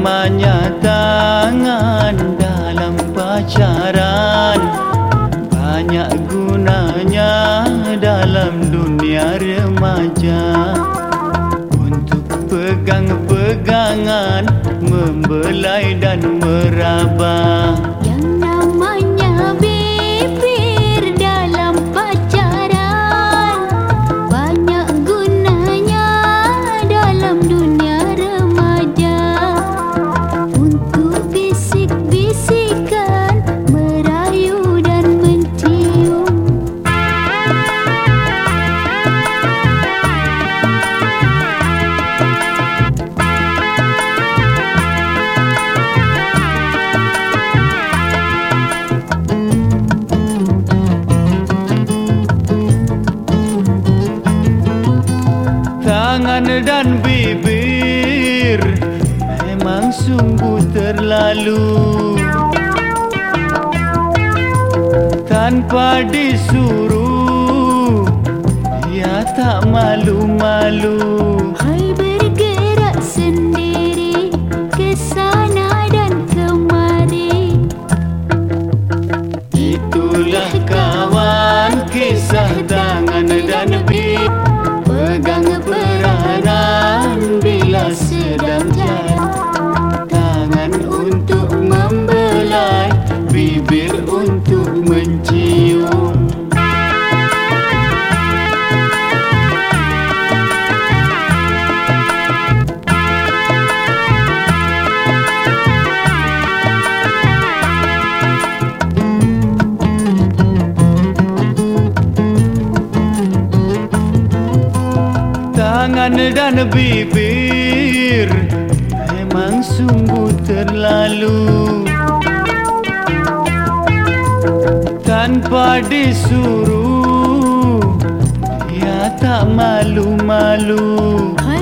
Hikmahnya tangan dalam pacaran Banyak gunanya dalam dunia remaja Untuk pegang-pegangan membelai dan meraba. Tangan dan bibir Memang sungguh terlalu. Tanpa disuruh Dia tak malu-malu. Hai bergerak sendiri ke sana dan kemari. Itulah kawan kisah tangan dan Tangan dan bibir Memang sungguh terlalu. Tanpa disuruh Dia tak malu-malu. Hai